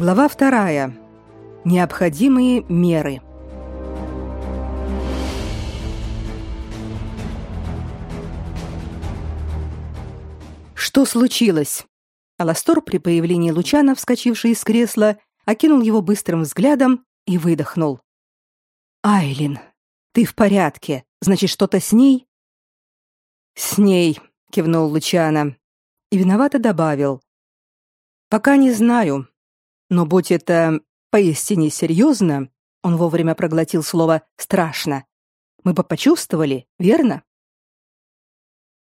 Глава вторая. Необходимые меры. Что случилось? Аластор при появлении Лучана, вскочивший из кресла, окинул его быстрым взглядом и выдохнул. Айлин, ты в порядке? Значит, что-то с ней? С ней, кивнул Лучана и виновато добавил: Пока не знаю, но будь это поистине серьезно, он вовремя проглотил слово страшно. Мы бы почувствовали, верно?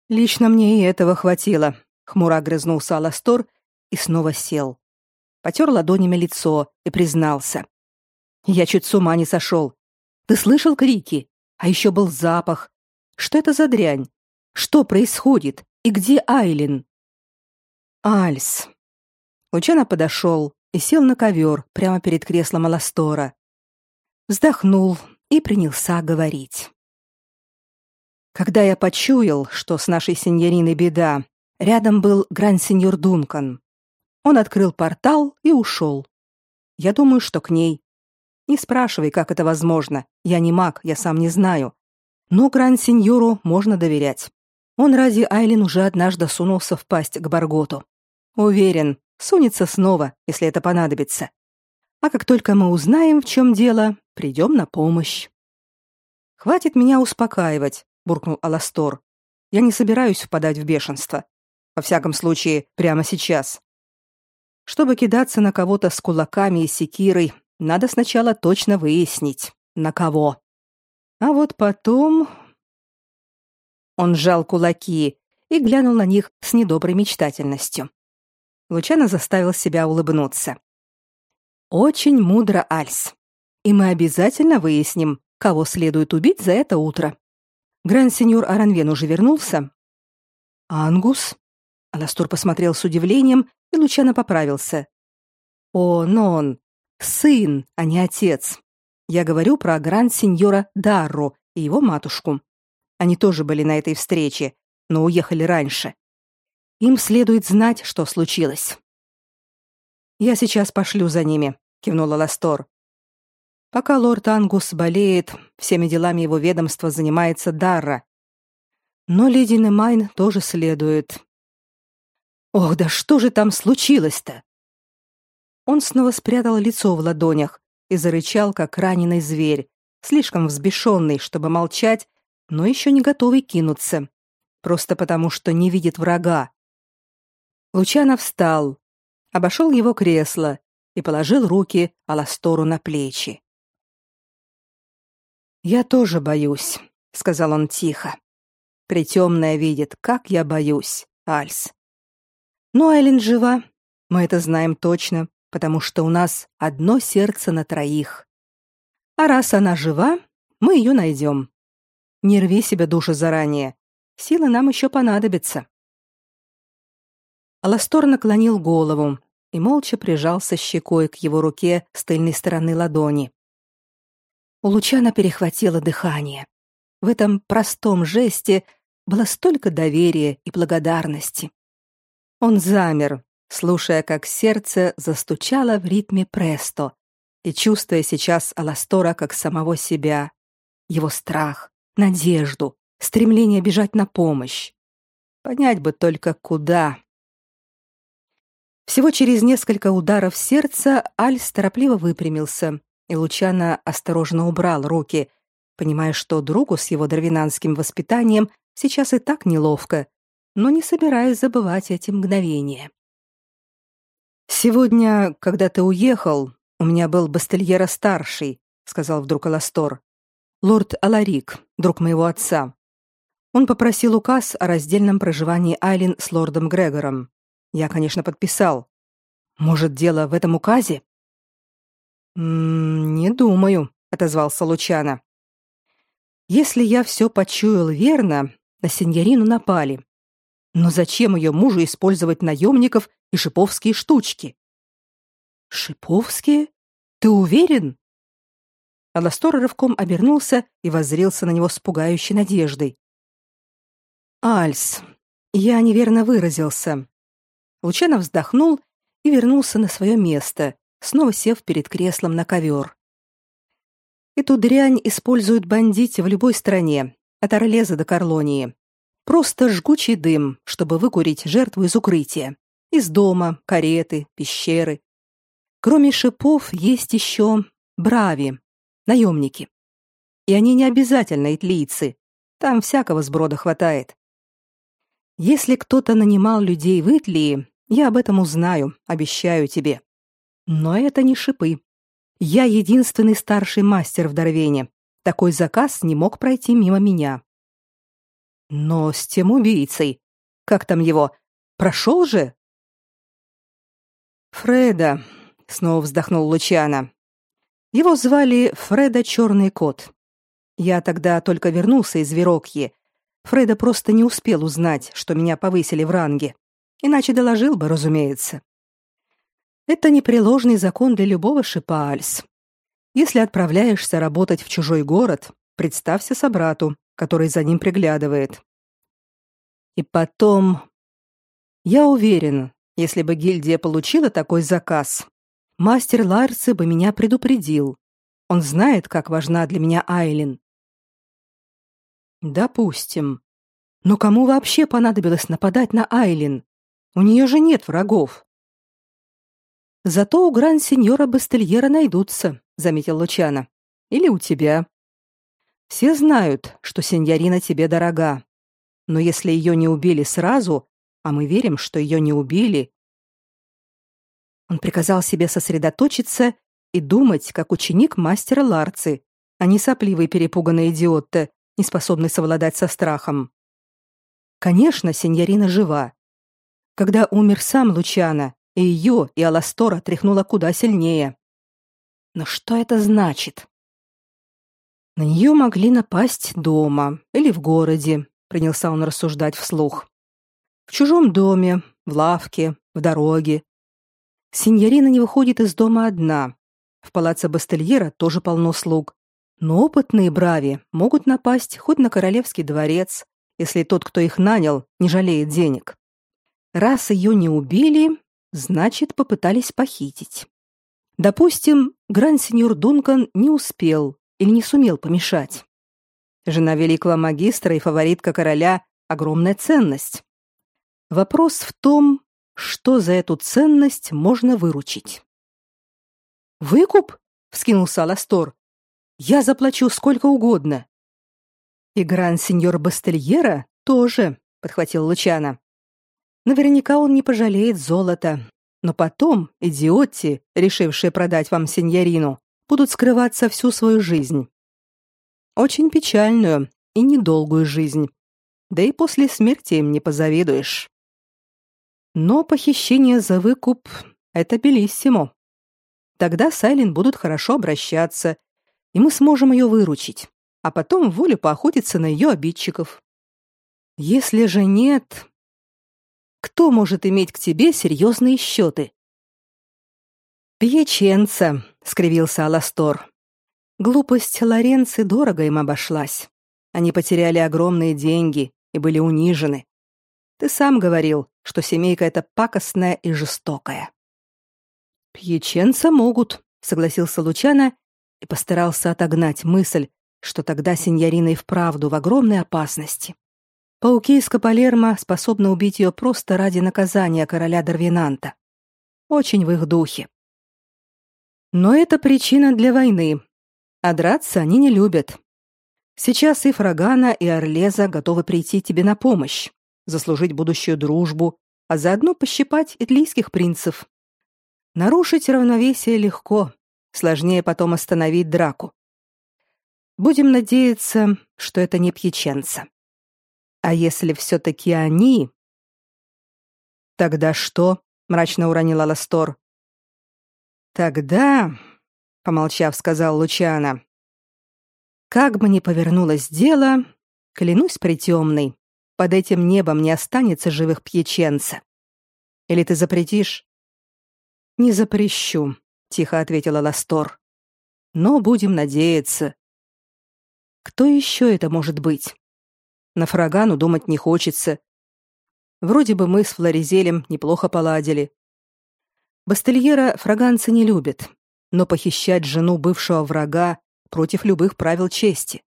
Лично мне и этого хватило, хмуро огрызнулся Аластор и снова сел. Потер ладонями лицо и признался: "Я чуть с ума не сошел. Ты слышал крики? А еще был запах. Что это за дрянь? Что происходит? И где Айлин?" Альс. Лучано подошел, и сел на ковер прямо перед креслом Аластора. Вздохнул и принялся говорить. Когда я почуял, что с нашей сеньориной беда, рядом был гранд-сеньор Дункан. Он открыл портал и ушел. Я думаю, что к ней. Не спрашивай, как это возможно. Я не маг, я сам не знаю. Но гранд-сеньору можно доверять. Он ради Айлин уже однажды сунулся в пасть к Барготу. Уверен, сунется снова, если это понадобится. А как только мы узнаем, в чем дело, придем на помощь. Хватит меня успокаивать, буркнул Аластор. Я не собираюсь впадать в бешенство. Во всяком случае, прямо сейчас. Чтобы кидаться на кого-то с кулаками и секирой, надо сначала точно выяснить, на кого. А вот потом он сжал кулаки и глянул на них с недоброй мечтательностью. Лучано заставил себя улыбнуться. Очень мудро, Альс. И мы обязательно выясним, кого следует убить за это утро. Гранд-сеньор Аранвен уже вернулся. Ангус? Аластур посмотрел с удивлением, и Лучано поправился. О, Нон, сын, а не отец. Я говорю про гранд-сеньора Дарру и его матушку. Они тоже были на этой встрече, но уехали раньше. Им следует знать, что случилось. Я сейчас пошлю за ними, кивнула Ластор. Пока лорд Ангус болеет, всеми делами его ведомства занимается Дарра. Но леди Немайн тоже следует. Ох, да что же там случилось-то? Он снова спрятал лицо в ладонях и зарычал, как раненый зверь, слишком взбешенный, чтобы молчать, но еще не готовый кинуться, просто потому что не видит врага, Лучано встал, обошел его кресло и положил руки Аластору на плечи. «Я тоже боюсь», — сказал он тихо. «Притемная видит, как я боюсь, Альс. Но Айлин жива, мы это знаем точно, потому что у нас одно сердце на троих. А раз она жива, мы ее найдем. Не рви себе душу заранее, силы нам еще понадобятся». Аластор наклонил голову и молча прижался щекой к его руке с тыльной стороны ладони. У Лучана перехватило дыхание. В этом простом жесте было столько доверия и благодарности. Он замер, слушая, как сердце застучало в ритме престо и чувствуя сейчас Аластора как самого себя, его страх, надежду, стремление бежать на помощь. Понять бы только куда, всего через несколько ударов сердца Альс торопливо выпрямился, и Лучано осторожно убрал руки, понимая, что другу с его дарвинанским воспитанием сейчас и так неловко, но не собираясь забывать эти мгновения. «Сегодня, когда ты уехал, у меня был Бастельера-старший», — сказал вдруг Аластор. «Лорд Аларик, друг моего отца. Он попросил указ о раздельном проживании Айлин с лордом Грегором. Я, конечно, подписал. Может, дело в этом указе? М не думаю, отозвался Лучано. Если я все почуял верно, на сеньорину напали. Но зачем ее мужу использовать наемников и шиповские штучки? Шиповские? Ты уверен? Аластор рывком обернулся и воззрился на него с пугающей надеждой. Альс, я неверно выразился. Лучано вздохнул и вернулся на свое место, снова сев перед креслом на ковер. Эту дрянь используют бандиты в любой стране, от Орлеза до Карлонии. Просто жгучий дым, чтобы выкурить жертву из укрытия. Из дома, кареты, пещеры. Кроме шипов есть еще брави, наемники. И они не обязательно итлийцы. Там всякого сброда хватает. Если кто-то нанимал людей в Итлии, я об этом узнаю, обещаю тебе. Но это не шипы. Я единственный старший мастер в Дарвене. Такой заказ не мог пройти мимо меня. Но с тем убийцей, как там его, прошел же? Фреда, снова вздохнул Лучана. Его звали Фреда Черный кот. Я тогда только вернулся из Верокьи. Фреда просто не успел узнать, что меня повысили в ранге. Иначе доложил бы, разумеется. Это непреложный закон для любого шипа Альс. Если отправляешься работать в чужой город, представься собрату, который за ним приглядывает. И потом... Я уверен, если бы гильдия получила такой заказ, мастер Ларцы бы меня предупредил. Он знает, как важна для меня Айлин. Допустим. Но кому вообще понадобилось нападать на Айлин? У нее же нет врагов. Зато у гран-сеньора Бастельера найдутся, заметил Лучано. Или у тебя. Все знают, что сеньорина тебе дорога. Но если ее не убили сразу, а мы верим, что ее не убили, он приказал себе сосредоточиться и думать, как ученик мастера Ларцы, а не сопливый перепуганный идиот, не способный совладать со страхом. Конечно, сеньорина жива. Когда умер сам Лучано, и ее, и Аластора тряхнуло куда сильнее. Но что это значит? На нее могли напасть дома или в городе, принялся он рассуждать вслух. В чужом доме, в лавке, в дороге. Синьорина не выходит из дома одна. В палаце Бастельера тоже полно слуг. Но опытные брави могут напасть хоть на королевский дворец, если тот, кто их нанял, не жалеет денег. Раз ее не убили, Значит, попытались похитить. Допустим, гранд-сеньор Дункан не успел или не сумел помешать. Жена великого магистра и фаворитка короля — огромная ценность. Вопрос в том, что за эту ценность можно выручить. «Выкуп?» — вскинулся Аластор. «Я заплачу сколько угодно». «И гранд-сеньор Бастельера тоже», — подхватил Лучана. Наверняка он не пожалеет золота. Но потом идиоти, решившие продать вам сеньорину, будут скрываться всю свою жизнь. Очень печальную и недолгую жизнь. Да и после смерти им не позавидуешь. Но похищение за выкуп — это белиссимо. Тогда с Айлин будут хорошо обращаться, и мы сможем ее выручить, а потом волю поохотиться на ее обидчиков. Если же нет, кто может иметь к тебе серьезные счеты?» «Пьяченца», — скривился Аластор. «Глупость Лоренци дорого им обошлась. Они потеряли огромные деньги и были унижены. Ты сам говорил, что семейка эта пакостная и жестокая». «Пьяченца могут», — согласился Лучано и постарался отогнать мысль, что тогда сеньорина и вправду в огромной опасности. Пауки из Капалерма способны убить ее просто ради наказания короля Дарвинанта. Очень в их духе. Но это причина для войны. А драться они не любят. Сейчас и Фрагана, и Орлеза готовы прийти тебе на помощь, заслужить будущую дружбу, а заодно пощипать итлийских принцев. Нарушить равновесие легко, сложнее потом остановить драку. Будем надеяться, что это не пьяченца. А если все-таки они... Тогда что? Мрачно уронила Ластор. Тогда, помолчав, сказал Лучана. Как бы ни повернулось дело, клянусь притемной, под этим небом не останется живых пьяченца. Или ты запретишь? Не запрещу, тихо ответила Ластор. Но будем надеяться. Кто еще это может быть? На Фрагану думать не хочется. Вроде бы мы с Флоризелем неплохо поладили. Бастельера фраганцы не любят, но похищать жену бывшего врага против любых правил чести.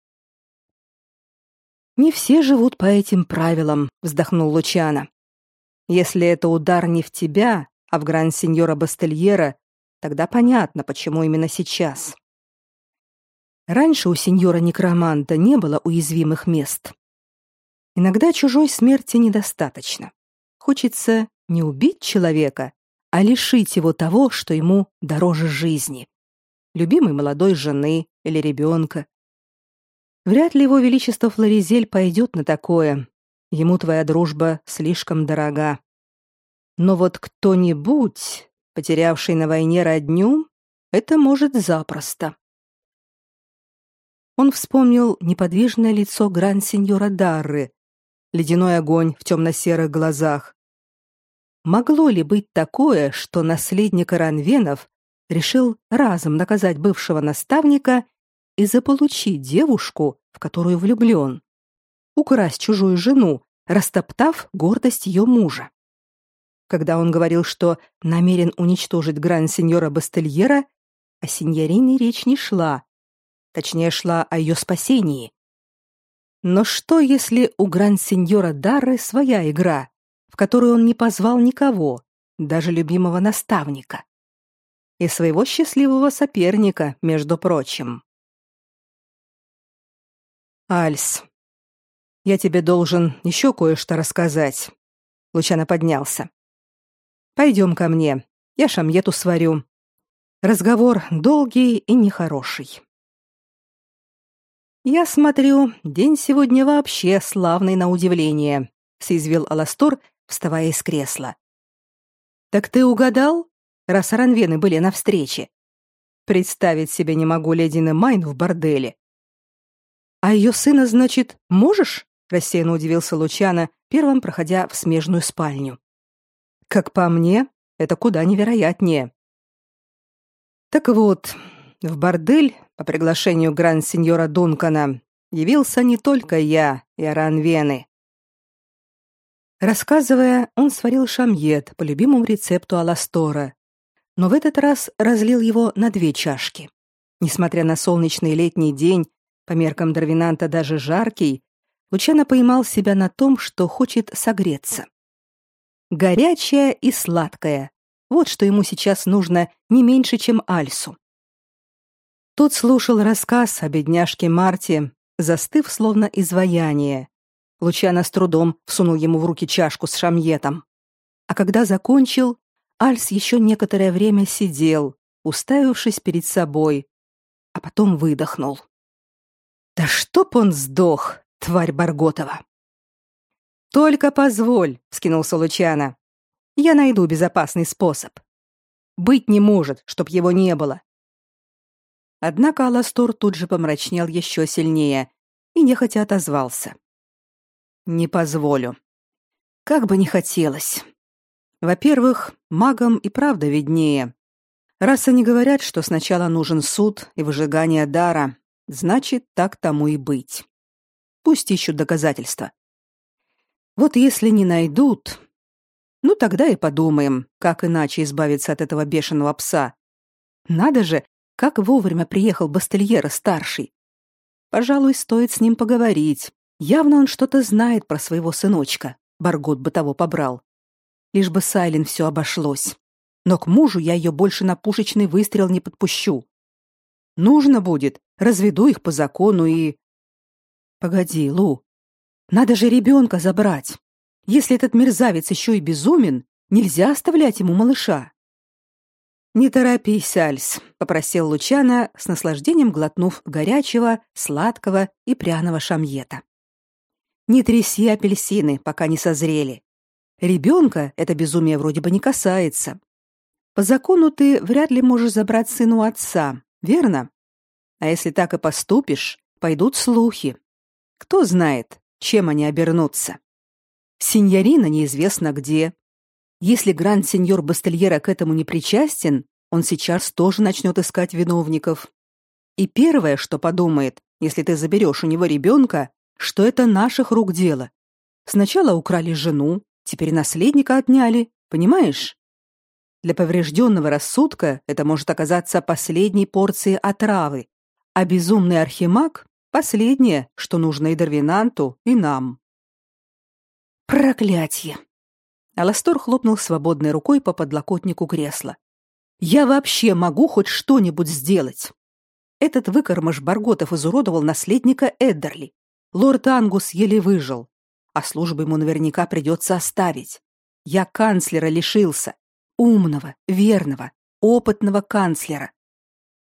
Не все живут по этим правилам, вздохнул Лучано. Если это удар не в тебя, а в гран-сеньора Бастельера, тогда понятно, почему именно сейчас. Раньше у сеньора Некроманта не было уязвимых мест. Иногда чужой смерти недостаточно. Хочется не убить человека, а лишить его того, что ему дороже жизни. Любимой молодой жены или ребенка. Вряд ли его величество Флоризель пойдет на такое. Ему твоя дружба слишком дорога. Но вот кто-нибудь, потерявший на войне родню, это может запросто. Он вспомнил неподвижное лицо гран-сеньора Дарры, ледяной огонь в темно-серых глазах. Могло ли быть такое, что наследник Ранвенов решил разом наказать бывшего наставника и заполучить девушку, в которую влюблен? Украсть чужую жену, растоптав гордость ее мужа. Когда он говорил, что намерен уничтожить гран-сеньора Бастельера, о сеньорине речь не шла, Точнее, шла о ее спасении. Но что, если у гранд-сеньора Дарры своя игра, в которую он не позвал никого, даже любимого наставника? И своего счастливого соперника, между прочим. Альс, я тебе должен еще кое-что рассказать. Лучано поднялся. Пойдем ко мне, я шамьету сварю. Разговор долгий и нехороший. Я смотрю, день сегодня вообще славный на удивление, соизвил Аластор, вставая из кресла. Так ты угадал, раз ранвены были на встрече? Представить себе не могу леди Майн в борделе. А ее сына, значит, можешь? рассеянно удивился Лучано, первым проходя в смежную спальню. Как по мне, это куда невероятнее. Так вот, в бордель по приглашению гранд-сеньора Дункана явился не только я, Иоран Вены. Рассказывая, он сварил шамьет по любимому рецепту Аластора, но в этот раз разлил его на две чашки. Несмотря на солнечный летний день, по меркам Дарвинанта даже жаркий, Лучано поймал себя на том, что хочет согреться. Горячее и сладкое. Вот что ему сейчас нужно не меньше, чем Альсу. Тот слушал рассказ о бедняжке Марте, застыв словно изваяние. Лучано с трудом всунул ему в руки чашку с шамьетом. А когда закончил, Альс еще некоторое время сидел, уставившись перед собой, а потом выдохнул. «Да чтоб он сдох, тварь Барготова!» «Только позволь», — вскинулся Лучано. «Я найду безопасный способ. Быть не может, чтоб его не было. Однако Аластор тут же помрачнел еще сильнее и нехотя отозвался. «Не позволю. Как бы ни хотелось. Во-первых, магам и правда виднее. Раз они говорят, что сначала нужен суд и выжигание дара, значит, так тому и быть. Пусть ищут доказательства. Вот если не найдут, ну тогда и подумаем, как иначе избавиться от этого бешеного пса. Надо же, как вовремя приехал Бастельера-старший. Пожалуй, стоит с ним поговорить. Явно он что-то знает про своего сыночка. Баргот бы того побрал. Лишь бы Сайлен все обошлось. Но к мужу я ее больше на пушечный выстрел не подпущу. Нужно будет, разведу их по закону и... Погоди, Лу. Надо же ребенка забрать. Если этот мерзавец еще и безумен, нельзя оставлять ему малыша. Не торопись, Альс, попросил Лучана, с наслаждением глотнув горячего, сладкого и пряного шамьета. Не тряси апельсины, пока не созрели. Ребенка это безумие вроде бы не касается. По закону ты вряд ли можешь забрать сына у отца, верно? А если так и поступишь, пойдут слухи. Кто знает, чем они обернутся. Синьорина неизвестно где, если гранд-сеньор Бастельера к этому не причастен, он сейчас тоже начнет искать виновников. И первое, что подумает, если ты заберешь у него ребенка, что это наших рук дело. Сначала украли жену, теперь наследника отняли, понимаешь? Для поврежденного рассудка это может оказаться последней порцией отравы, а безумный архимаг — последнее, что нужно и Дарвинанту, и нам. Проклятье! Аластор хлопнул свободной рукой по подлокотнику кресла. Я вообще могу хоть что-нибудь сделать? Этот выкормыш Барготов изуродовал наследника Эддерли. Лорд Ангус еле выжил, а службу ему наверняка придется оставить. Я канцлера лишился. Умного, верного, опытного канцлера.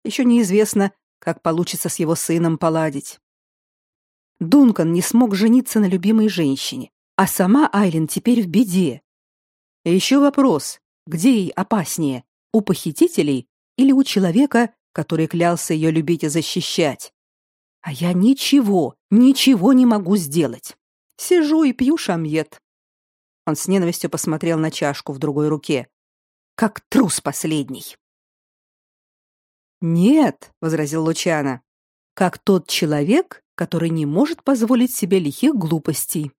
Еще неизвестно, как получится с его сыном поладить. Дункан не смог жениться на любимой женщине, а сама Айлин теперь в беде. И еще вопрос, где ей опаснее, у похитителей или у человека, который клялся ее любить и защищать? А я ничего, ничего не могу сделать. Сижу и пью шамьет. Он с ненавистью посмотрел на чашку в другой руке. Как трус последний. Нет, возразил Лучана. Как тот человек, который не может позволить себе лихих глупостей.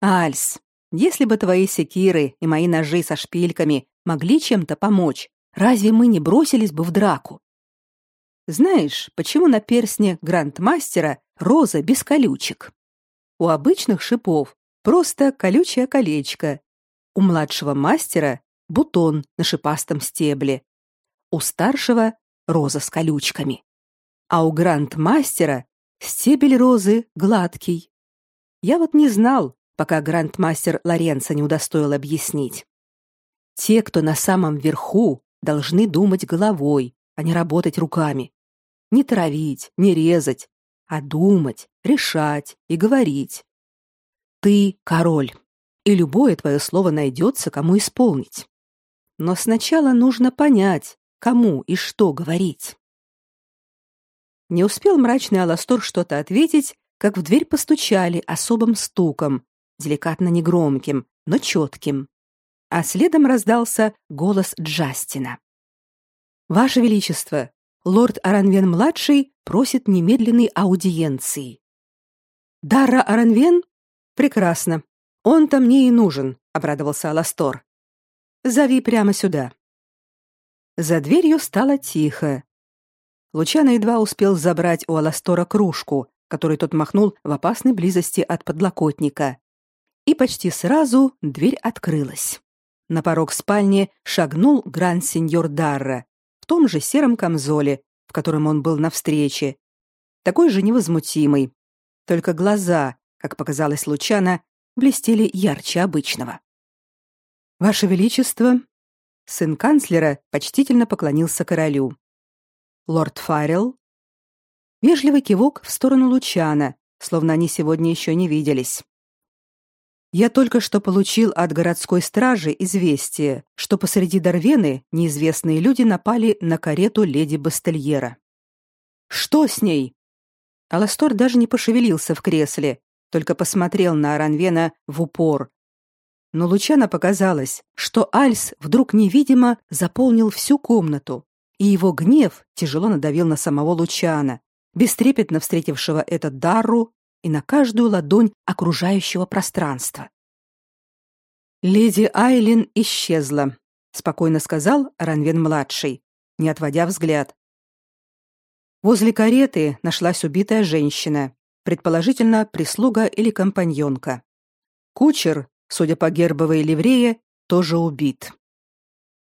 Альс, если бы твои секиры и мои ножи со шпильками могли чем-то помочь, разве мы не бросились бы в драку? Знаешь, почему на перстне грандмастера роза без колючек? У обычных шипов просто колючее колечко. У младшего мастера бутон на шипастом стебле. У старшего роза с колючками. А у грандмастера стебель розы гладкий. Я вот не знал, пока грандмастер Лоренцо не удостоил объяснить. Те, кто на самом верху, должны думать головой, а не работать руками. Не травить, не резать, а думать, решать и говорить. Ты король, и любое твое слово найдется, кому исполнить. Но сначала нужно понять, кому и что говорить. Не успел мрачный Аластор что-то ответить, как в дверь постучали особым стуком, деликатно негромким, но четким. А следом раздался голос Джастина. Ваше величество, лорд Аранвен-младший просит немедленной аудиенции. Дара Аранвен? Прекрасно. Он-то мне и нужен, обрадовался Аластор. Зови прямо сюда. За дверью стало тихо. Лучано едва успел забрать у Аластора кружку, которой тот махнул в опасной близости от подлокотника и почти сразу дверь открылась. На порог спальни шагнул гранд-сеньор Дарра в том же сером камзоле, в котором он был на встрече, такой же невозмутимый, только глаза, как показалось Лучана, блестели ярче обычного. Ваше величество, сын канцлера почтительно поклонился королю. Лорд Фаррелл вежливый кивок в сторону Лучана, словно они сегодня еще не виделись. Я только что получил от городской стражи известие, что посреди Дарвены неизвестные люди напали на карету леди Бастельера. Что с ней? Аластор даже не пошевелился в кресле, только посмотрел на Аранвена в упор. Но Лучано показалось, что Альс вдруг невидимо заполнил всю комнату, и его гнев тяжело надавил на самого Лучана, бестрепетно встретившего этот Дарру и на каждую ладонь окружающего пространства. Леди Айлин исчезла, спокойно сказал Ранвен младший, не отводя взгляд. Возле кареты нашлась убитая женщина, предположительно прислуга или компаньонка. Кучер, судя по гербовой ливрее, тоже убит.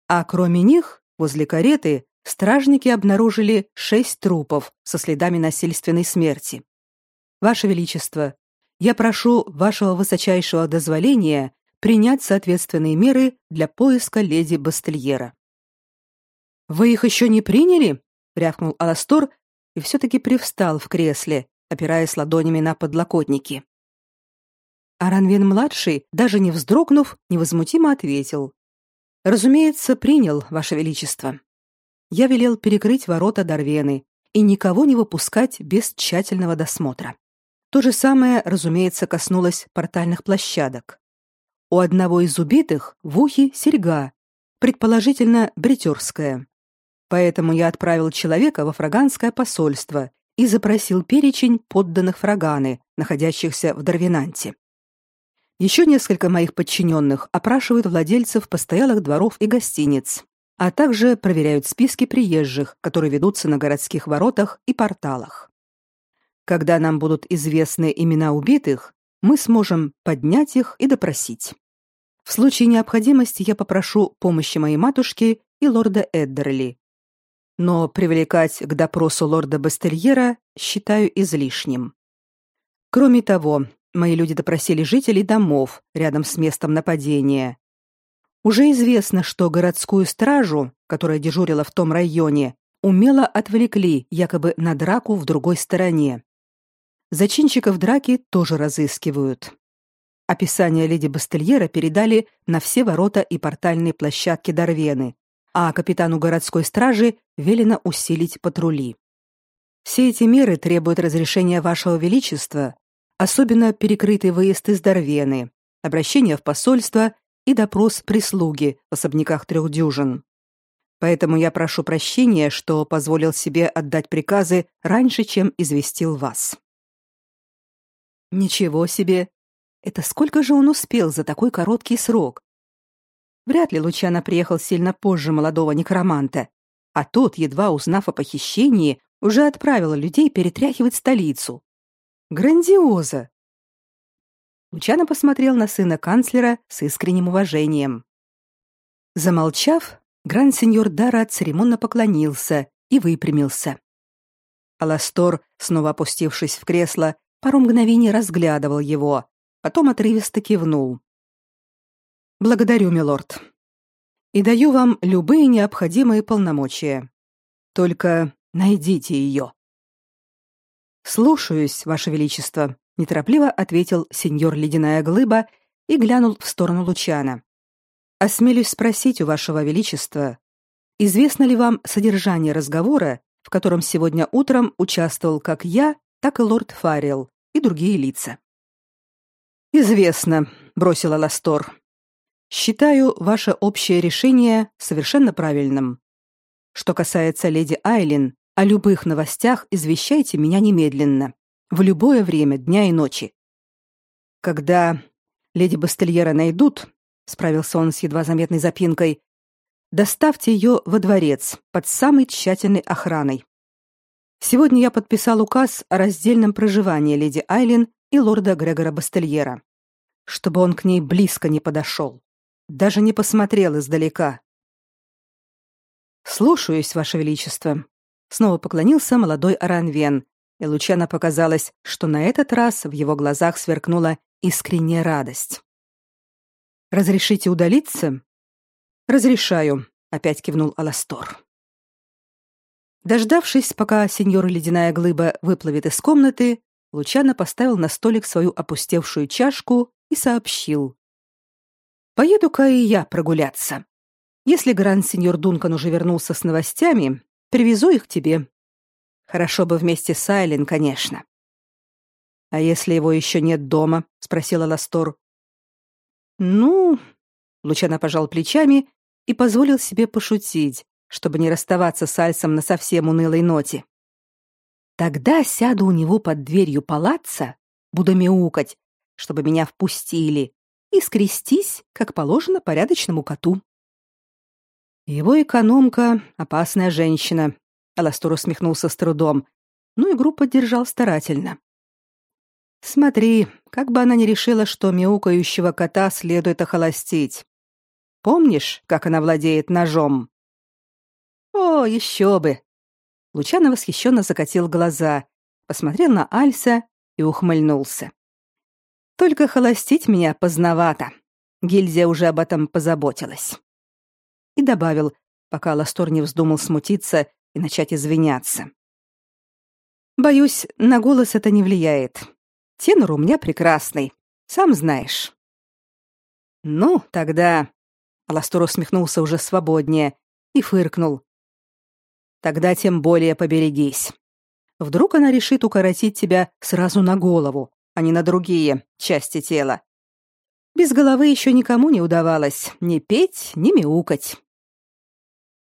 А кроме них, возле кареты стражники обнаружили шесть трупов со следами насильственной смерти. Ваше величество, я прошу вашего высочайшего дозволения принять соответственные меры для поиска леди Бастельера. Вы их еще не приняли? рявкнул Аластор и все таки привстал в кресле, опираясь ладонями на подлокотники. Аранвин младший, даже не вздрогнув, невозмутимо ответил: "Разумеется, принял, ваше величество. Я велел перекрыть ворота Дарвены и никого не выпускать без тщательного досмотра. То же самое, разумеется, коснулось портальных площадок. У одного из убитых в ухе серьга, предположительно бритерская. Поэтому я отправил человека во фраганское посольство и запросил перечень подданных фраганы, находящихся в Дарвинанте. Еще несколько моих подчиненных опрашивают владельцев постоялых дворов и гостиниц, а также проверяют списки приезжих, которые ведутся на городских воротах и порталах. Когда нам будут известны имена убитых, мы сможем поднять их и допросить. В случае необходимости я попрошу помощи моей матушки и лорда Эддерли. Но привлекать к допросу лорда Бастельера считаю излишним. Кроме того, мои люди допросили жителей домов рядом с местом нападения. Уже известно, что городскую стражу, которая дежурила в том районе, умело отвлекли якобы на драку в другой стороне. Зачинщиков драки тоже разыскивают. Описание леди Бастельера передали на все ворота и портальные площадки Дарвены, а капитану городской стражи велено усилить патрули. Все эти меры требуют разрешения вашего величества, особенно перекрытый выезд из Дарвены, обращение в посольство и допрос прислуги в особняках трех дюжин. Поэтому я прошу прощения, что позволил себе отдать приказы раньше, чем известил вас. Ничего себе, это сколько же он успел за такой короткий срок? Вряд ли Лучано приехал сильно позже молодого некроманта, а тот, едва узнав о похищении, уже отправил людей перетряхивать столицу. Грандиоза! Лучано посмотрел на сына канцлера с искренним уважением. Замолчав, гранд-сеньор Дара церемонно поклонился и выпрямился. Аластор, снова опустившись в кресло, пару мгновений разглядывал его, потом отрывисто кивнул. Благодарю, милорд. И даю вам любые необходимые полномочия. Только найдите ее. Слушаюсь, ваше величество, неторопливо ответил сеньор Ледяная глыба и глянул в сторону Лучана. Осмелюсь спросить у вашего величества, известно ли вам содержание разговора, в котором сегодня утром участвовал как я, так и лорд Фаррелл и другие лица. Известно, бросила Ластор. Считаю ваше общее решение совершенно правильным. Что касается леди Айлин, о любых новостях извещайте меня немедленно, в любое время дня и ночи. Когда леди Бастельера найдут, справился он с едва заметной запинкой, доставьте ее во дворец под самой тщательной охраной. Сегодня я подписал указ о раздельном проживании леди Айлин и лорда Грегора Бастельера, чтобы он к ней близко не подошел, даже не посмотрел издалека. Слушаюсь, ваше величество. Снова поклонился молодой Аранвен, и Лучано показалось, что на этот раз в его глазах сверкнула искренняя радость. Разрешите удалиться? Разрешаю, опять кивнул Аластор. Дождавшись, пока сеньор Ледяная Глыба выплывет из комнаты, Лучано поставил на столик свою опустевшую чашку и сообщил. «Поеду-ка и я прогуляться. Если гранд-сеньор Дункан уже вернулся с новостями, привезу их тебе. Хорошо бы вместе с Айлен, конечно». «А если его еще нет дома?» — спросила Ластор. «Ну...» — Лучано пожал плечами и позволил себе пошутить, чтобы не расставаться с Альсом на совсем унылой ноте. Тогда сяду у него под дверью палаца, буду мяукать, чтобы меня впустили, и скрестись, как положено порядочному коту. Его экономка — опасная женщина. Аластор усмехнулся с трудом, но игру поддержал старательно. Смотри, как бы она ни решила, что мяукающего кота следует охолостить. Помнишь, как она владеет ножом? О, еще бы! Лучано восхищенно закатил глаза, посмотрел на Альса и ухмыльнулся. Только холостить меня поздновато. Гильзия уже об этом позаботилась. И добавил, пока Ластор не вздумал смутиться и начать извиняться. Боюсь, на голос это не влияет. Тенор у меня прекрасный, сам знаешь. Ну, тогда Аластор усмехнулся уже свободнее и фыркнул, Тогда тем более поберегись. Вдруг она решит укоротить тебя сразу на голову, а не на другие части тела. Без головы еще никому не удавалось ни петь, ни мяукать.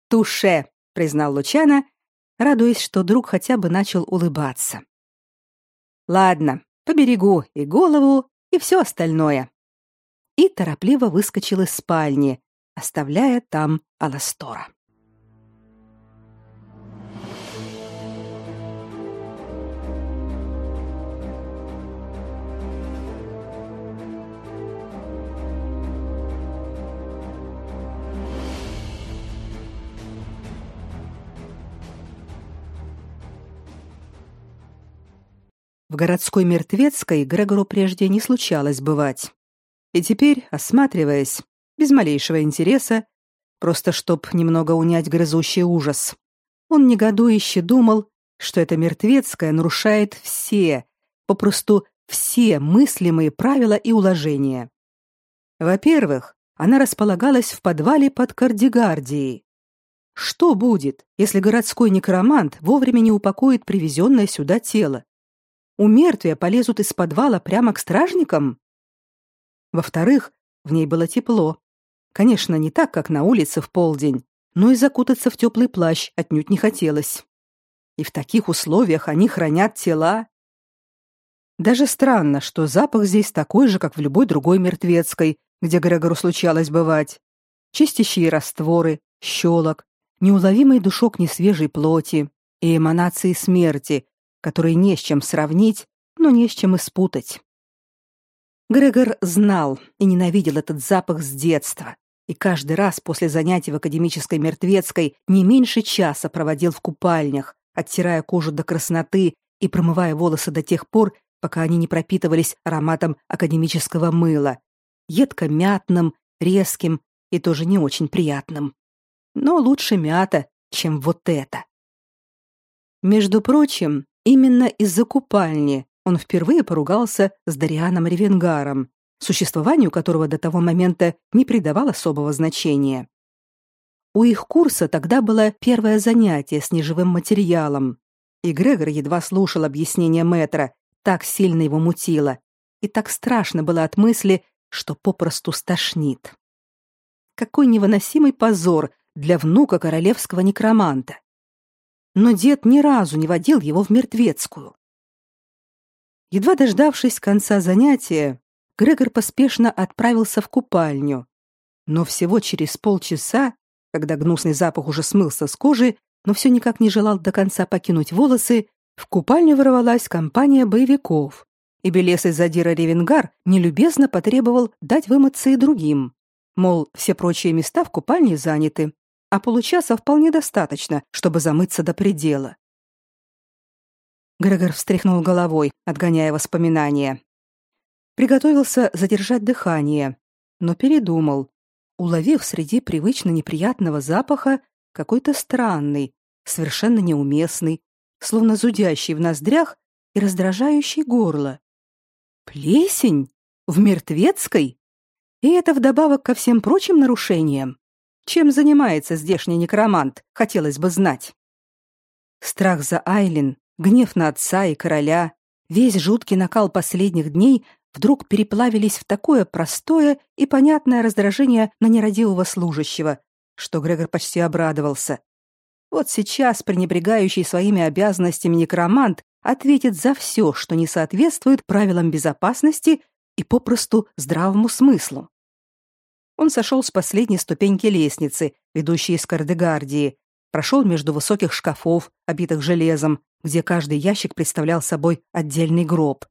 «Туше», — признал Лучана, радуясь, что друг хотя бы начал улыбаться. «Ладно, поберегу и голову, и все остальное. и торопливо выскочил из спальни, оставляя там Аластора. В городской мертвецкой Грегору прежде не случалось бывать. И теперь, осматриваясь, без малейшего интереса, просто чтоб немного унять грызущий ужас, он негодующе думал, что эта мертвецкая нарушает все, попросту все мыслимые правила и уложения. Во-первых, она располагалась в подвале под Кардигардией. Что будет, если городской некромант вовремя не упокоит привезенное сюда тело? У мертвия полезут из подвала прямо к стражникам? Во-вторых, в ней было тепло. Конечно, не так, как на улице в полдень, но и закутаться в теплый плащ отнюдь не хотелось. И в таких условиях они хранят тела. Даже странно, что запах здесь такой же, как в любой другой мертвецкой, где Грегору случалось бывать. Чистящие растворы, щелок, неуловимый душок несвежей плоти и эманации смерти, которые не с чем сравнить, но не с чем испутать. Грегор знал и ненавидел этот запах с детства, и каждый раз после занятий в академической мертвецкой не меньше часа проводил в купальнях, оттирая кожу до красноты и промывая волосы до тех пор, пока они не пропитывались ароматом академического мыла, едко-мятным, резким и тоже не очень приятным. Но лучше мята, чем вот это. Между прочим, Именно из-за купальни он впервые поругался с Дарианом Ревенгаром, существованию которого до того момента не придавал особого значения. У их курса тогда было первое занятие с неживым материалом, и Грегор едва слушал объяснения мэтра, так сильно его мутило, и так страшно было от мысли, что попросту стошнит. Какой невыносимый позор для внука королевского некроманта но дед ни разу не водил его в мертвецкую. Едва дождавшись конца занятия, Грегор поспешно отправился в купальню. Но всего через полчаса, когда гнусный запах уже смылся с кожи, но все никак не желал до конца покинуть волосы, в купальню ворвалась компания боевиков, и белесый задира Ревенгар нелюбезно потребовал дать вымыться и другим. Мол, все прочие места в купальне заняты, а получаса вполне достаточно, чтобы замыться до предела. Грегор встряхнул головой, отгоняя воспоминания. Приготовился задержать дыхание, но передумал, уловив среди привычно неприятного запаха какой-то странный, совершенно неуместный, словно зудящий в ноздрях и раздражающий горло. Плесень в мертвецкой? И это вдобавок ко всем прочим нарушениям. Чем занимается здешний некромант, хотелось бы знать. Страх за Айлин, гнев на отца и короля, весь жуткий накал последних дней вдруг переплавились в такое простое и понятное раздражение на нерадивого служащего, что Грегор почти обрадовался. Вот сейчас пренебрегающий своими обязанностями некромант ответит за все, что не соответствует правилам безопасности и попросту здравому смыслу он сошел с последней ступеньки лестницы, ведущей из Кардегардии, прошел между высоких шкафов, обитых железом, где каждый ящик представлял собой отдельный гроб,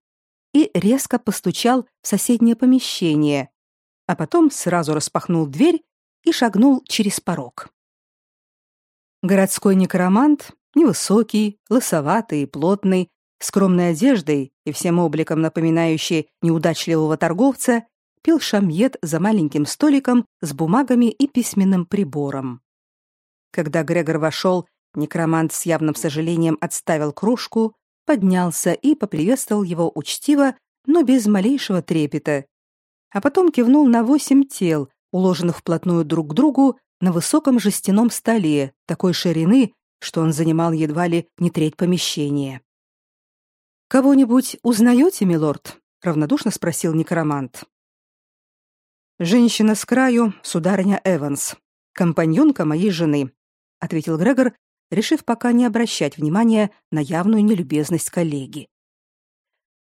и резко постучал в соседнее помещение, а потом сразу распахнул дверь и шагнул через порог. Городской некромант, невысокий, лысоватый и плотный, скромной одеждой и всем обликом напоминающий неудачливого торговца, пил шамьет за маленьким столиком с бумагами и письменным прибором. Когда Грегор вошел, некромант с явным сожалением отставил кружку, поднялся и поприветствовал его учтиво, но без малейшего трепета. А потом кивнул на восемь тел, уложенных вплотную друг к другу на высоком жестяном столе такой ширины, что он занимал едва ли не треть помещения. «Кого-нибудь узнаете, милорд?» — равнодушно спросил некромант. Женщина с краю, сударыня Эванс, компаньонка моей жены, ответил Грегор, решив пока не обращать внимания на явную нелюбезность коллеги.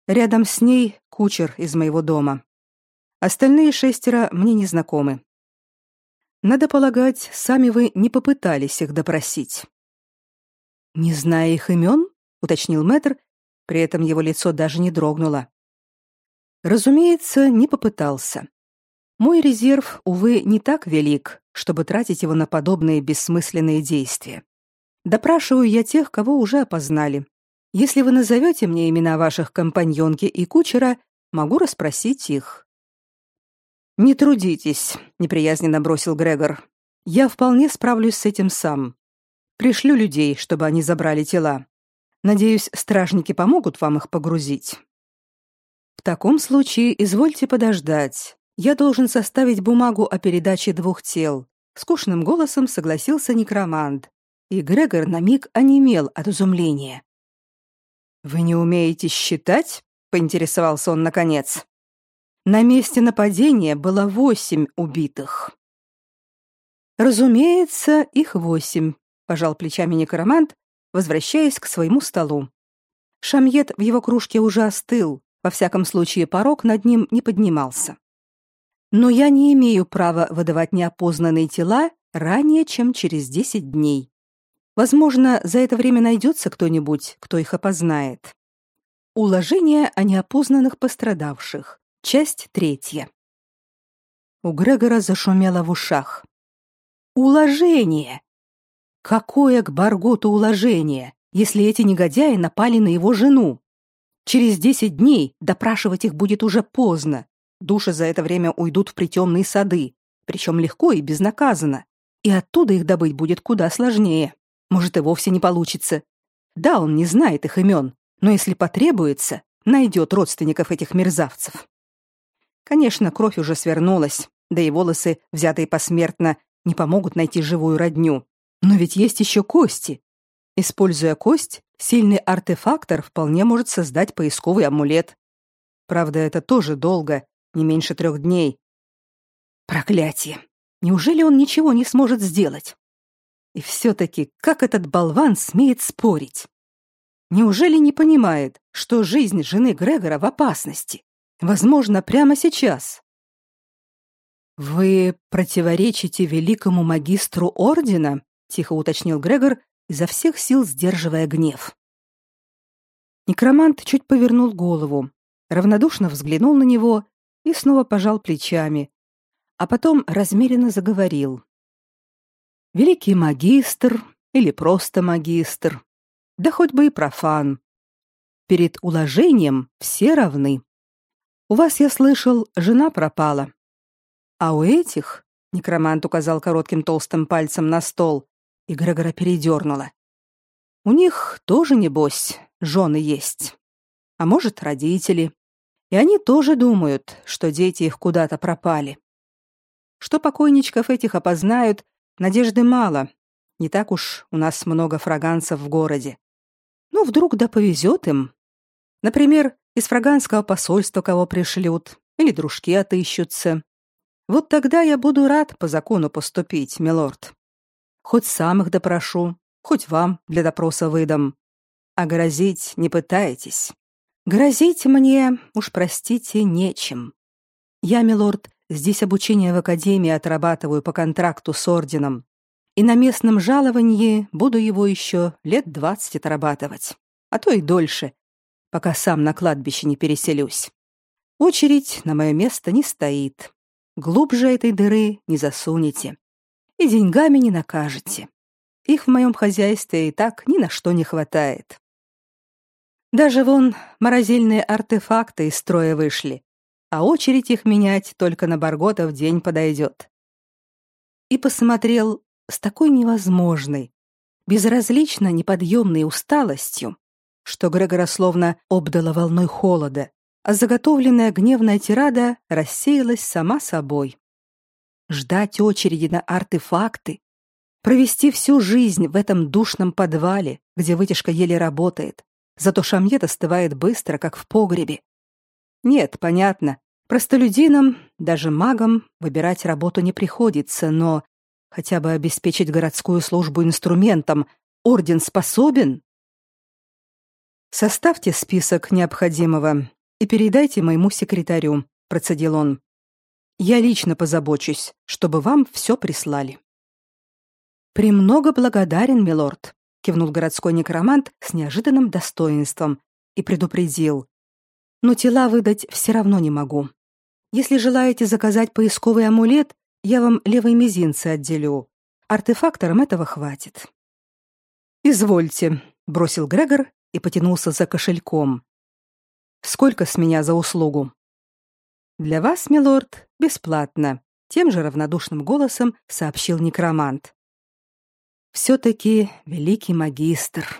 Рядом с ней кучер из моего дома. Остальные шестеро мне не знакомы. Надо полагать, сами вы не попытались их допросить. Не зная их имен, уточнил Мэтр, при этом его лицо даже не дрогнуло. Разумеется, не попытался. Мой резерв, увы, не так велик, чтобы тратить его на подобные бессмысленные действия. Допрашиваю я тех, кого уже опознали. Если вы назовете мне имена ваших компаньонки и кучера, могу расспросить их. Не трудитесь, неприязненно бросил Грегор. Я вполне справлюсь с этим сам. Пришлю людей, чтобы они забрали тела. Надеюсь, стражники помогут вам их погрузить. В таком случае извольте подождать. Я должен составить бумагу о передаче двух тел. Скучным голосом согласился некромант, и Грегор на миг онемел от изумления. Вы не умеете считать? поинтересовался он наконец. На месте нападения было восемь убитых. Разумеется, их восемь, пожал плечами некромант, возвращаясь к своему столу. Шамьет в его кружке уже остыл, во всяком случае порог над ним не поднимался. Но я не имею права выдавать неопознанные тела ранее, чем через десять дней. Возможно, за это время найдется кто-нибудь, кто их опознает. Уложение о неопознанных пострадавших. Часть третья. У Грегора зашумело в ушах. Уложение. Какое к Барготу уложение, если эти негодяи напали на его жену? Через десять дней допрашивать их будет уже поздно. Души за это время уйдут в притемные сады, причем легко и безнаказанно. И оттуда их добыть будет куда сложнее. Может, и вовсе не получится. Да, он не знает их имен, но если потребуется, найдет родственников этих мерзавцев. Конечно, кровь уже свернулась, да и волосы, взятые посмертно, не помогут найти живую родню. Но ведь есть еще кости. Используя кость, сильный артефактор вполне может создать поисковый амулет. Правда, это тоже долго, не меньше трех дней. Проклятие! Неужели он ничего не сможет сделать? И все-таки, как этот болван смеет спорить? Неужели не понимает, что жизнь жены Грегора в опасности? Возможно, прямо сейчас. «Вы противоречите великому магистру Ордена?» — тихо уточнил Грегор, изо всех сил сдерживая гнев. Некромант чуть повернул голову, равнодушно взглянул на него и снова пожал плечами, а потом размеренно заговорил. Великий магистр или просто магистр, да хоть бы и профан. Перед уложением все равны. У вас, я слышал, жена пропала. А у этих, некромант указал коротким толстым пальцем на стол, и Грегора передернуло. У них тоже, небось, жены есть. А может, родители. И они тоже думают, что дети их куда-то пропали. Что покойничков этих опознают, надежды мало. Не так уж у нас много фраганцев в городе. Ну, вдруг да повезет им. Например, из фраганского посольства кого пришлют, или дружки отыщутся. Вот тогда я буду рад по закону поступить, милорд. Хоть сам их допрошу, хоть вам для допроса выдам. А грозить не пытайтесь. Грозить мне, уж простите, нечем. Я, милорд, здесь обучение в академии отрабатываю по контракту с орденом, и на местном жаловании буду его еще лет двадцать отрабатывать, а то и дольше, пока сам на кладбище не переселюсь. Очередь на мое место не стоит. Глубже этой дыры не засунете. И деньгами не накажете. Их в моем хозяйстве и так ни на что не хватает. Даже вон морозильные артефакты из строя вышли, а очередь их менять только на Баргота в день подойдет. И посмотрел с такой невозможной, безразлично неподъемной усталостью, что Грегора словно обдало волной холода, а заготовленная гневная тирада рассеялась сама собой. Ждать очереди на артефакты, провести всю жизнь в этом душном подвале, где вытяжка еле работает, Зато шамьет остывает быстро, как в погребе. Нет, понятно. Простолюдинам, даже магам, выбирать работу не приходится, но хотя бы обеспечить городскую службу инструментом орден способен. Составьте список необходимого и передайте моему секретарю, процедил он. Я лично позабочусь, чтобы вам все прислали. Премного благодарен, милорд, кивнул городской некромант с неожиданным достоинством и предупредил: "Но тела выдать все равно не могу. Если желаете заказать поисковый амулет, я вам левые мизинцы отделю. Артефакторам этого хватит". Извольте, бросил Грегор и потянулся за кошельком. Сколько с меня за услугу? Для вас, милорд, бесплатно, тем же равнодушным голосом сообщил некромант все таки великий магистр.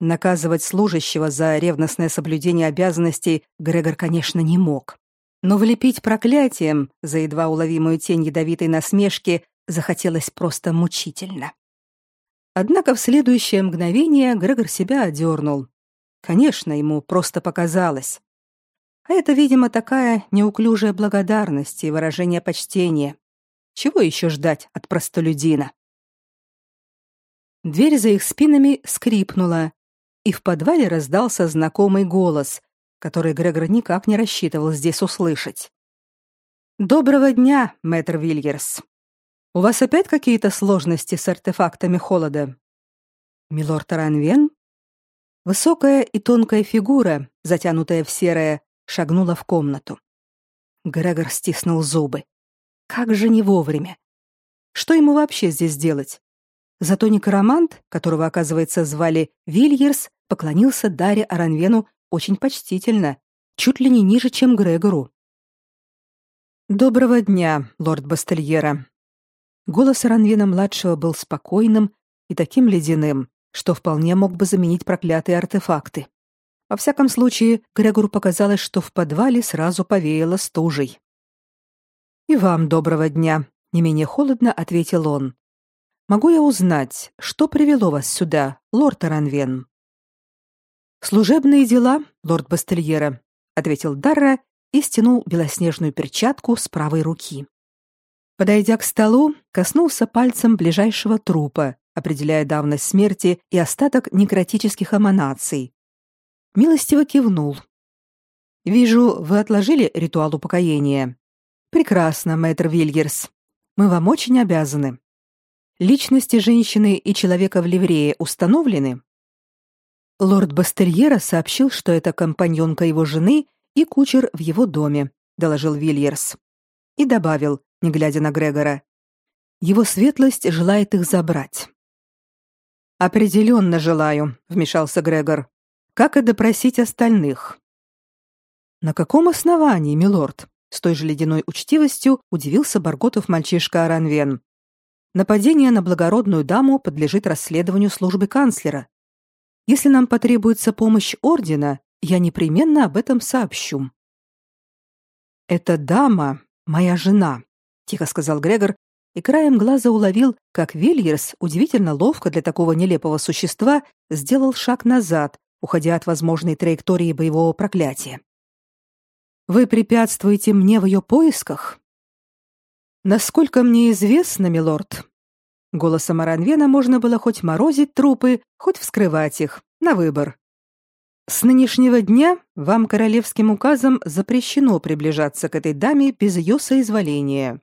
Наказывать служащего за ревностное соблюдение обязанностей Грегор, конечно, не мог. Но влепить проклятием за едва уловимую тень ядовитой насмешки захотелось просто мучительно. Однако в следующее мгновение Грегор себя одернул. Конечно, ему просто показалось. А это, видимо, такая неуклюжая благодарность и выражение почтения. Чего еще ждать от простолюдина? Дверь за их спинами скрипнула, и в подвале раздался знакомый голос, который Грегор никак не рассчитывал здесь услышать. Доброго дня, мэтр Вильерс. У вас опять какие-то сложности с артефактами холода? Милорд Ранвен? Высокая и тонкая фигура, затянутая в серое, шагнула в комнату. Грегор стиснул зубы. Как же не вовремя. Что ему вообще здесь делать? Зато некромант, которого, оказывается, звали Вильерс, поклонился Даре Аранвену очень почтительно, чуть ли не ниже, чем Грегору. «Доброго дня, лорд Бастельера». Голос Аранвена-младшего был спокойным и таким ледяным, что вполне мог бы заменить проклятые артефакты. Во всяком случае, Грегору показалось, что в подвале сразу повеяло стужей. «И вам доброго дня», — не менее холодно ответил он. Могу я узнать, что привело вас сюда, лорд Аранвен? Служебные дела, лорд Бастельера, ответил Дарра и стянул белоснежную перчатку с правой руки. Подойдя к столу, коснулся пальцем ближайшего трупа, определяя давность смерти и остаток некротических эманаций. Милостиво кивнул. Вижу, вы отложили ритуал упокоения. Прекрасно, мэтр Вильгерс. Мы вам очень обязаны. Личности женщины и человека в ливрее установлены? Лорд Бастерьера сообщил, что это компаньонка его жены и кучер в его доме, доложил Вильерс. И добавил, не глядя на Грегора: его светлость желает их забрать. Определенно желаю, вмешался Грегор. Как и допросить остальных? На каком основании, милорд? С той же ледяной учтивостью удивился Барготов мальчишка Аранвен. Нападение на благородную даму подлежит расследованию службы канцлера. Если нам потребуется помощь ордена, я непременно об этом сообщу. Эта дама моя жена, тихо сказал Грегор, и краем глаза уловил, как Вильерс удивительно ловко для такого нелепого существа сделал шаг назад, уходя от возможной траектории боевого проклятия. Вы препятствуете мне в ее поисках? Насколько мне известно, милорд, голосом Аранвена можно было хоть морозить трупы, хоть вскрывать их, на выбор. С нынешнего дня вам королевским указом запрещено приближаться к этой даме без ее соизволения.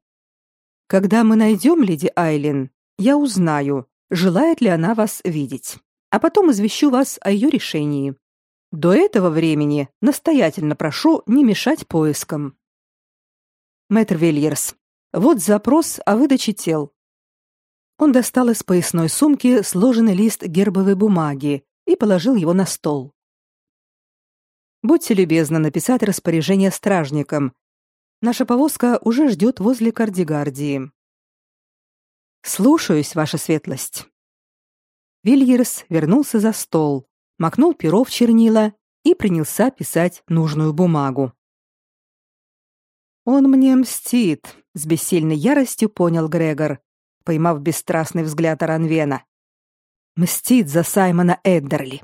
Когда мы найдем леди Айлин, я узнаю, желает ли она вас видеть, а потом извещу вас о ее решении. До этого времени настоятельно прошу не мешать поискам. Мэтр Вильерс, вот запрос о выдаче тел. Он достал из поясной сумки сложенный лист гербовой бумаги и положил его на стол. Будьте любезны написать распоряжение стражникам. Наша повозка уже ждет возле Кардигардии. Слушаюсь, ваша светлость. Вильерс вернулся за стол, макнул перо в чернила и принялся писать нужную бумагу. Он мне мстит, с бессильной яростью понял Грегор, поймав бесстрастный взгляд Аранвена. Мстит за Саймона Эддерли.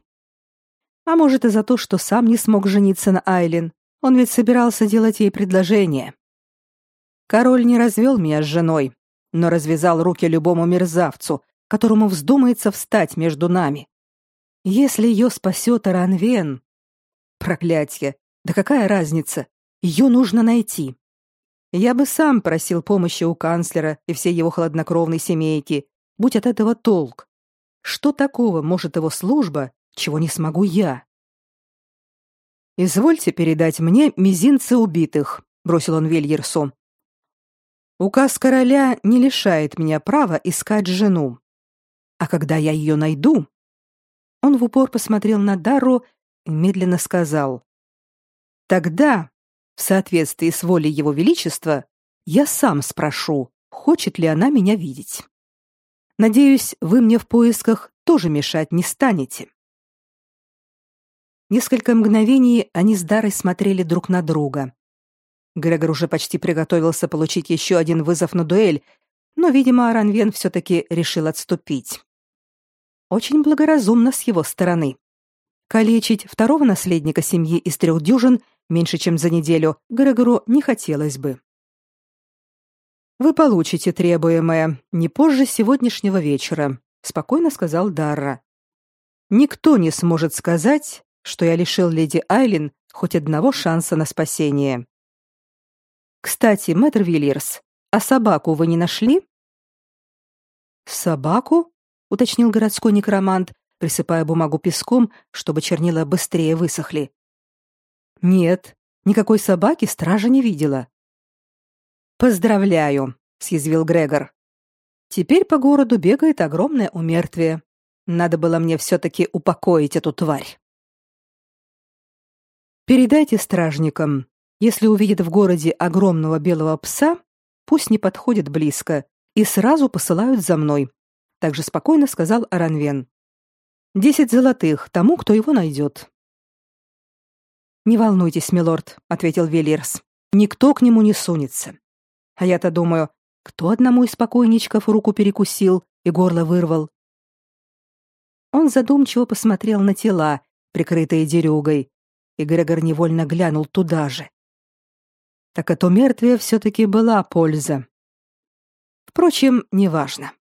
А может и за то, что сам не смог жениться на Айлин. Он ведь собирался делать ей предложение. Король не развел меня с женой, но развязал руки любому мерзавцу, которому вздумается встать между нами. Если ее спасет Аранвен... Проклятье! Да какая разница? Ее нужно найти. Я бы сам просил помощи у канцлера и всей его хладнокровной семейки, будь от этого толк. Что такого может его служба, чего не смогу я? Извольте передать мне мизинцы убитых, бросил он Вильерсу. Указ короля не лишает меня права искать жену. А когда я ее найду, он в упор посмотрел на Дару и медленно сказал: Тогда, в соответствии с волей его величества, я сам спрошу, хочет ли она меня видеть. Надеюсь, вы мне в поисках тоже мешать не станете. Несколько мгновений они с Дарой смотрели друг на друга. Грегор уже почти приготовился получить еще один вызов на дуэль, но, видимо, Аранвен все-таки решил отступить. Очень благоразумно с его стороны. Калечить второго наследника семьи из трех дюжин меньше, чем за неделю, Грегору не хотелось бы. «Вы получите требуемое не позже сегодняшнего вечера», — спокойно сказал Дарра. «Никто не сможет сказать, что я лишил леди Айлин хоть одного шанса на спасение. Кстати, мэтр Вильерс, а собаку вы не нашли?» «Собаку?» — уточнил городской некромант, присыпая бумагу песком, чтобы чернила быстрее высохли. Нет, никакой собаки стража не видела. Поздравляю, съязвил Грегор. Теперь по городу бегает огромное умертвие. Надо было мне все таки упокоить эту тварь. Передайте стражникам, если увидят в городе огромного белого пса, пусть не подходят близко и сразу посылают за мной, также спокойно сказал Аранвен. Десять золотых тому, кто его найдет. Не волнуйтесь, милорд, ответил Велирс. Никто к нему не сунется. А я-то думаю, кто одному из покойничков руку перекусил и горло вырвал. Он задумчиво посмотрел на тела, прикрытые дерюгой, и Грегор невольно глянул туда же. Так от умертвия все-таки была польза. Впрочем, неважно.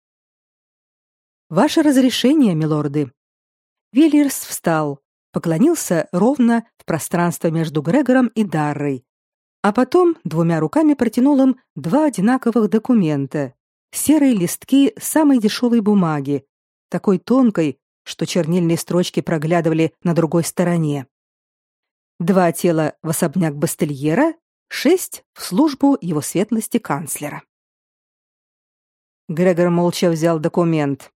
Ваше разрешение, милорды. Веллерс встал, поклонился ровно в пространство между Грегором и Даррой, а потом двумя руками протянул им два одинаковых документа, серые листки самой дешевой бумаги, такой тонкой, что чернильные строчки проглядывали на другой стороне. Два тела в особняк Бастельера, шесть в службу его светлости канцлера. Грегор молча взял документ.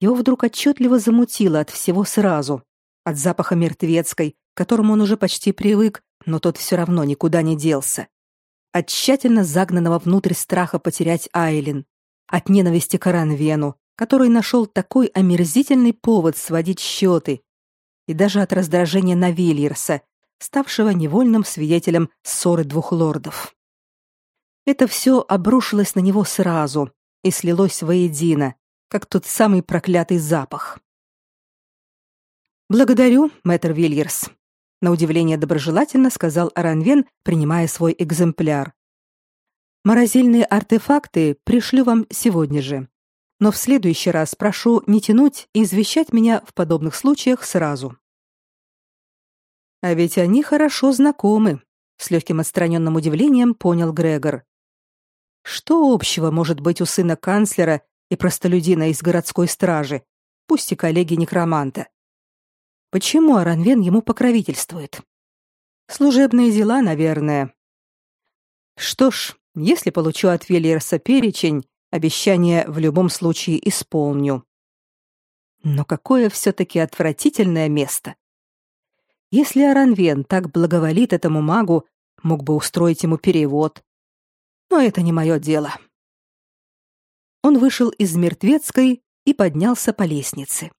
Его вдруг отчетливо замутило от всего сразу от запаха мертвецкой, к которому он уже почти привык, но тот все равно никуда не делся. От тщательно загнанного внутрь страха потерять Айлин, от ненависти к Аранвену, который нашел такой омерзительный повод сводить счеты, и даже от раздражения на Вильерса, ставшего невольным свидетелем ссоры двух лордов. Это все обрушилось на него сразу и слилось воедино, как тот самый проклятый запах. Благодарю, мэтр Вильерс, на удивление доброжелательно сказал Аранвен, принимая свой экземпляр. Морозильные артефакты пришлю вам сегодня же. Но в следующий раз прошу не тянуть и извещать меня в подобных случаях сразу. А ведь они хорошо знакомы, с легким отстраненным удивлением понял Грегор. Что общего может быть у сына канцлера и простолюдина из городской стражи, пусть и коллеги некроманта? Почему Аранвен ему покровительствует? Служебные дела, наверное. Что ж, если получу от Велиерса перечень, обещание в любом случае исполню. Но какое все-таки отвратительное место. Если Аранвен так благоволит этому магу, мог бы устроить ему перевод. Но это не мое дело. Он вышел из мертвецкой и поднялся по лестнице.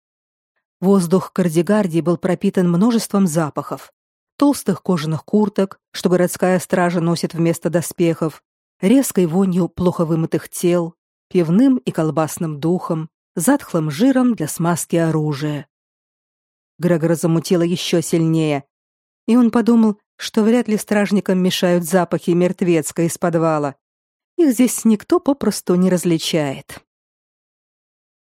Воздух Кардигардии был пропитан множеством запахов. Толстых кожаных курток, что городская стража носит вместо доспехов, резкой вонью плохо вымытых тел, пивным и колбасным духом, затхлым жиром для смазки оружия. Грегора замутило еще сильнее, и он подумал, что вряд ли стражникам мешают запахи мертвецка из подвала. Их здесь никто попросту не различает.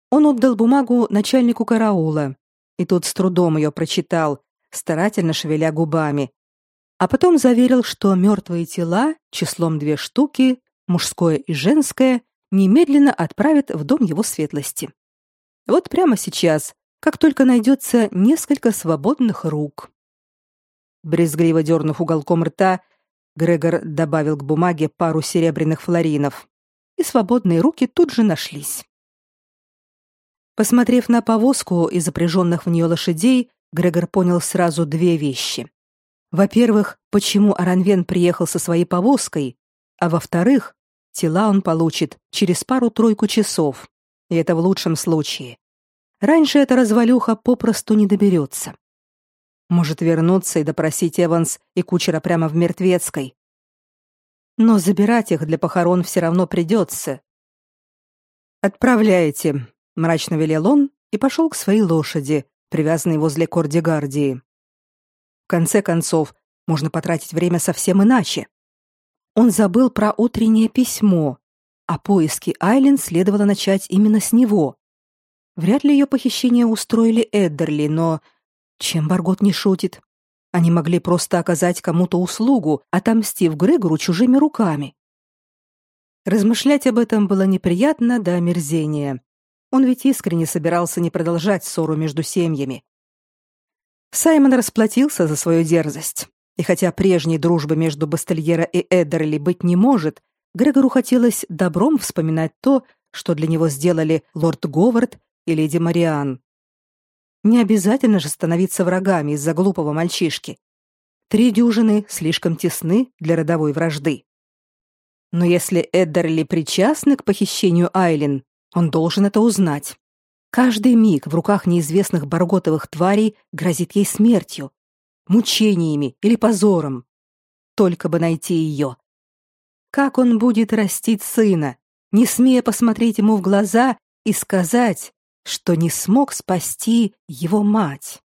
Он отдал бумагу начальнику караула, и тот с трудом ее прочитал, старательно шевеля губами. а потом заверил, что мертвые тела числом две штуки, мужское и женское, немедленно отправят в дом его светлости. Вот прямо сейчас, как только найдется несколько свободных рук. Брезгливо дернув уголком рта, Грегор добавил к бумаге пару серебряных флоринов, и свободные руки тут же нашлись. Посмотрев на повозку и запряженных в нее лошадей, Грегор понял сразу две вещи. Во-первых, почему Аранвен приехал со своей повозкой, а во-вторых, тела он получит через пару-тройку часов, и это в лучшем случае. Раньше эта развалюха попросту не доберется. Может вернуться и допросить Эванс и кучера прямо в Мертвецкой. Но забирать их для похорон все равно придется. «Отправляйте», — мрачно велел он и пошел к своей лошади, привязанной возле Кордигардии. В конце концов, можно потратить время совсем иначе. Он забыл про утреннее письмо, а поиски Айлен следовало начать именно с него. Вряд ли ее похищение устроили Эддерли, но чем Баргот не шутит? Они могли просто оказать кому-то услугу, отомстив Грегору чужими руками. Размышлять об этом было неприятно до омерзения. Он ведь искренне собирался не продолжать ссору между семьями. Саймон расплатился за свою дерзость. И хотя прежней дружбы между Бастельера и Эддерли быть не может, Грегору хотелось добром вспоминать то, что для него сделали лорд Говард и леди Мариан. Не обязательно же становиться врагами из-за глупого мальчишки. Три дюжины слишком тесны для родовой вражды. Но если Эддерли причастны к похищению Айлин, он должен это узнать. Каждый миг в руках неизвестных барготовых тварей грозит ей смертью, мучениями или позором. Только бы найти ее. Как он будет растить сына, не смея посмотреть ему в глаза и сказать, что не смог спасти его мать?